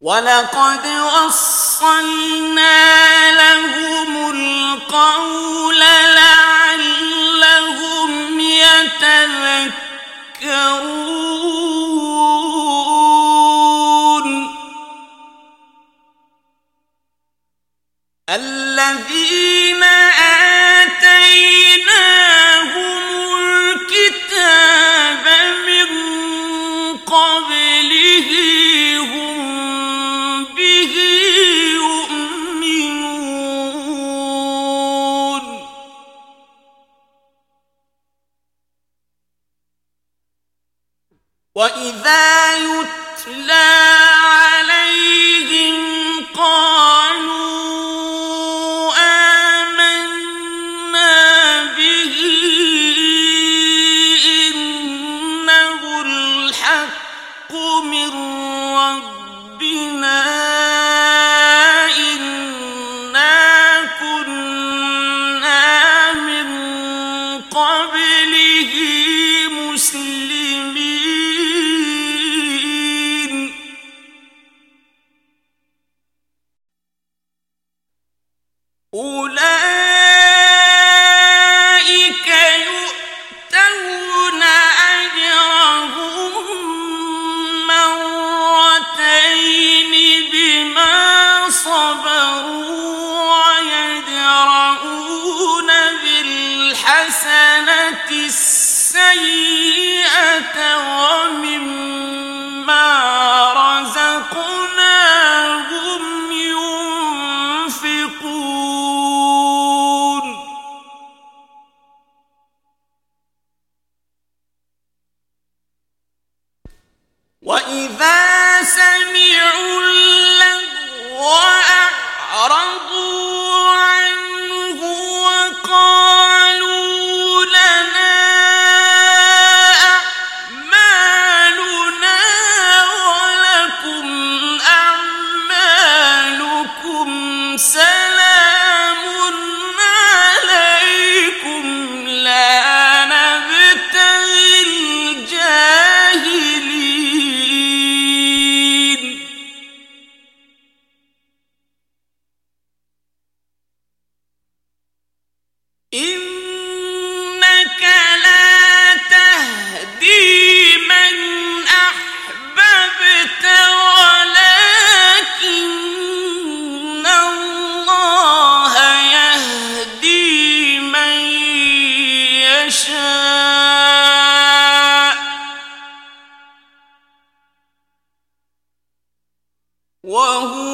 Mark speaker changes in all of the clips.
Speaker 1: وَلَقَدْ وَصَّلْنَا لَهُمُ الْقَوْلَ لَعَلَّهُمْ يَتَذَكَّرُونَ ربنا وَإِذَا سَمِعُوا وَهُوَ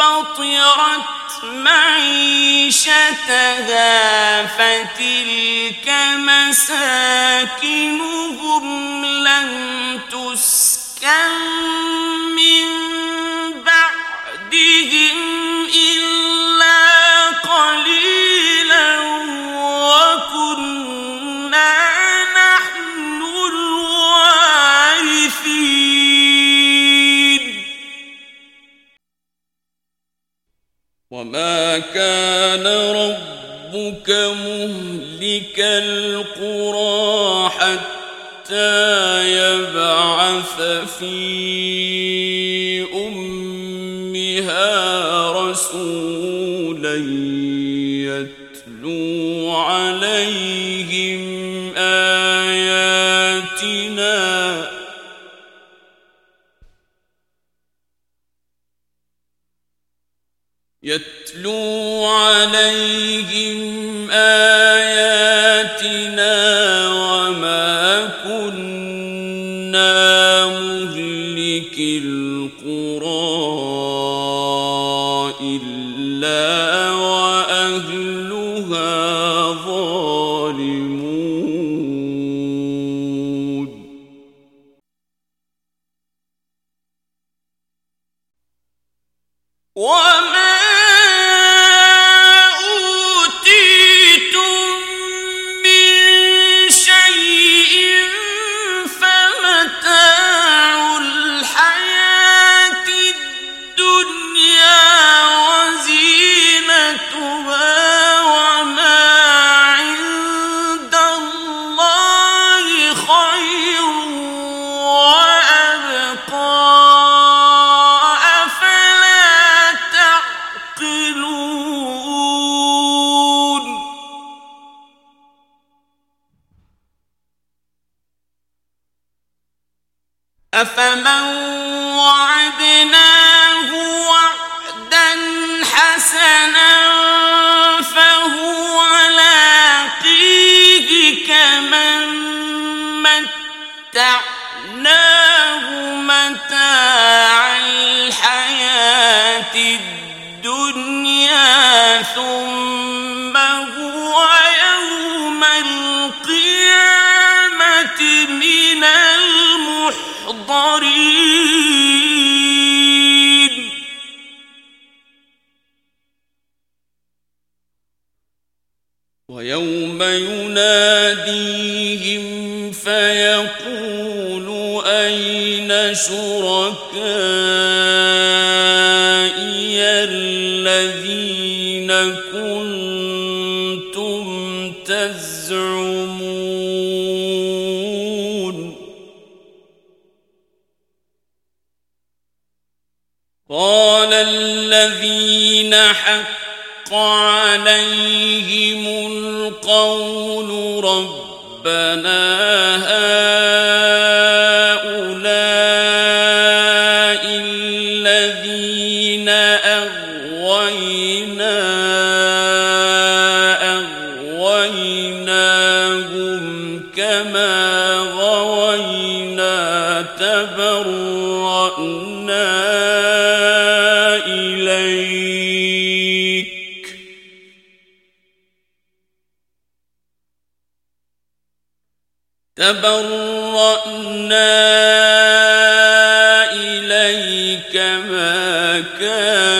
Speaker 1: بطرت معيشتها فتلك مساكنهم لن تسكن من بعده
Speaker 2: وما كان ربك مهلك القرى حتى يبعث في أمها رسولا يتلو عليهم آياتنا يتلو عليهم آياتنا وما كنا مهلك القرى إلا وأهلها ظالمون
Speaker 1: وما
Speaker 2: أين شركائي الذين كنتم تزعمون؟ قال الذين حق عليهم القول ربنا هؤلاء تبرأنا إليك ما كان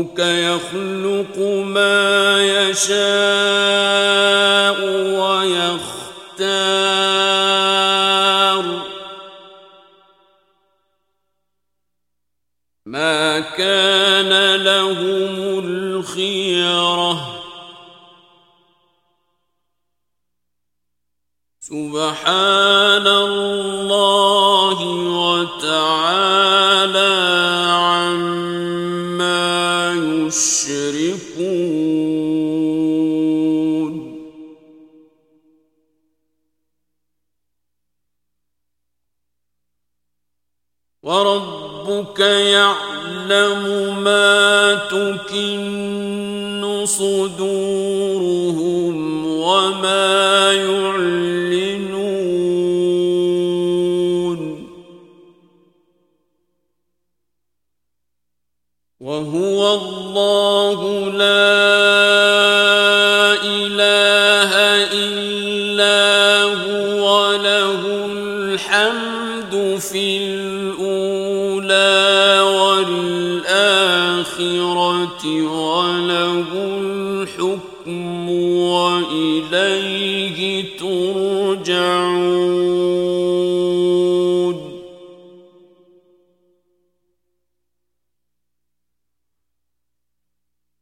Speaker 2: وربك يخلق ما يشاء ويختار وربك يعلم ما تكن صدور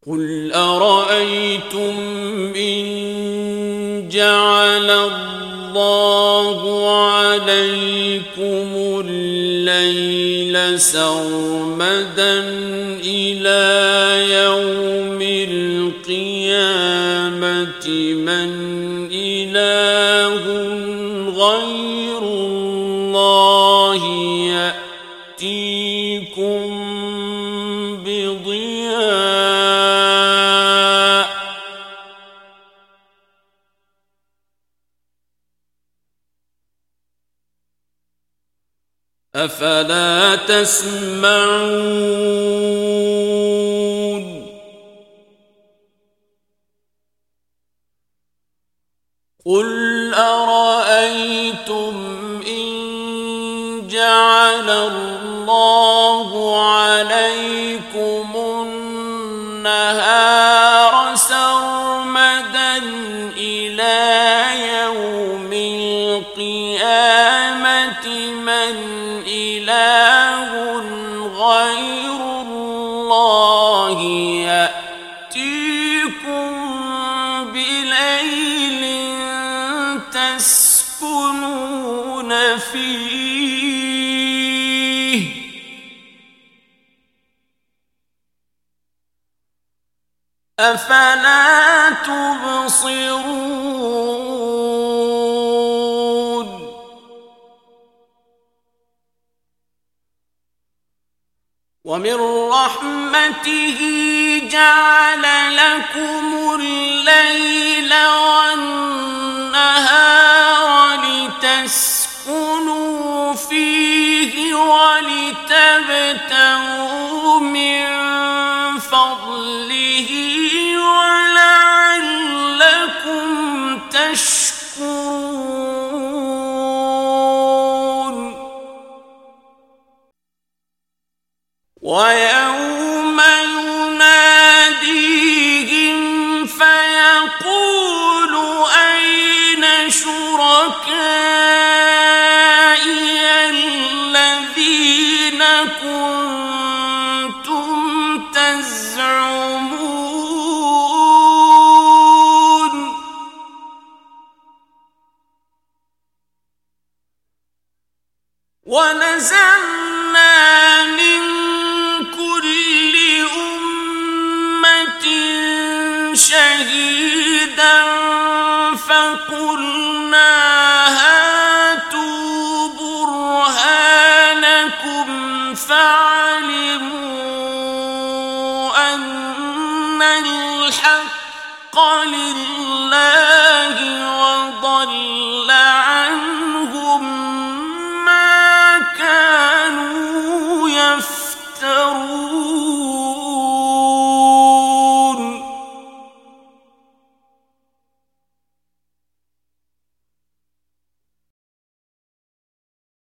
Speaker 2: قل أرأيتم إن جعل الله عليكم الليل سرمدا إلى يوم القيامة من أفلا تسمعون؟ قل أرأيتم إن جعل الله عليكم النهار أفلا تبصرون؟ ومن رحمته جعل لكم الليل والنهار لتسكنوا فيه ولتبتغوا الذين فعلموا أن الحق لله